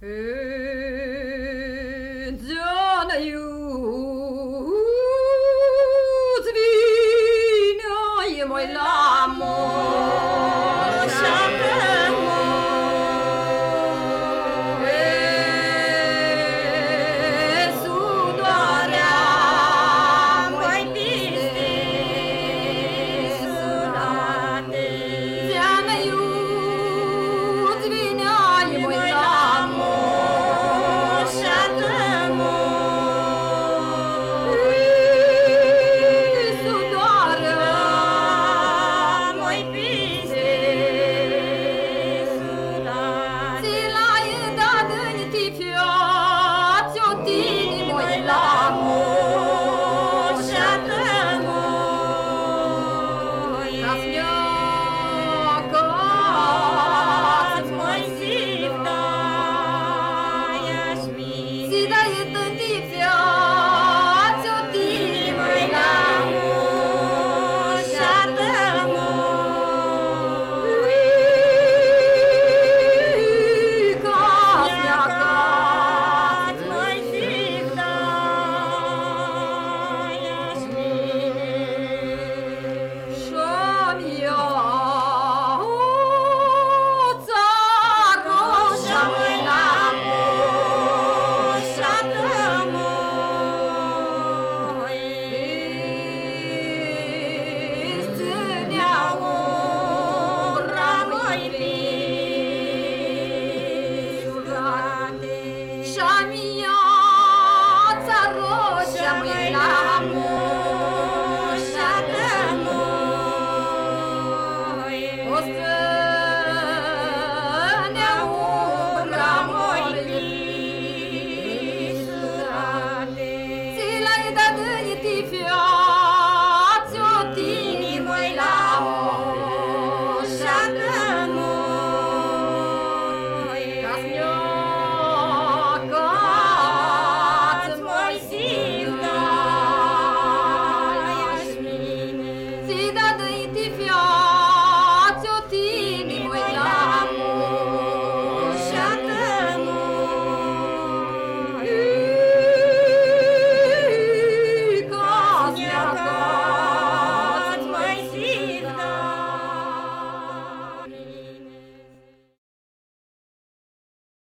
See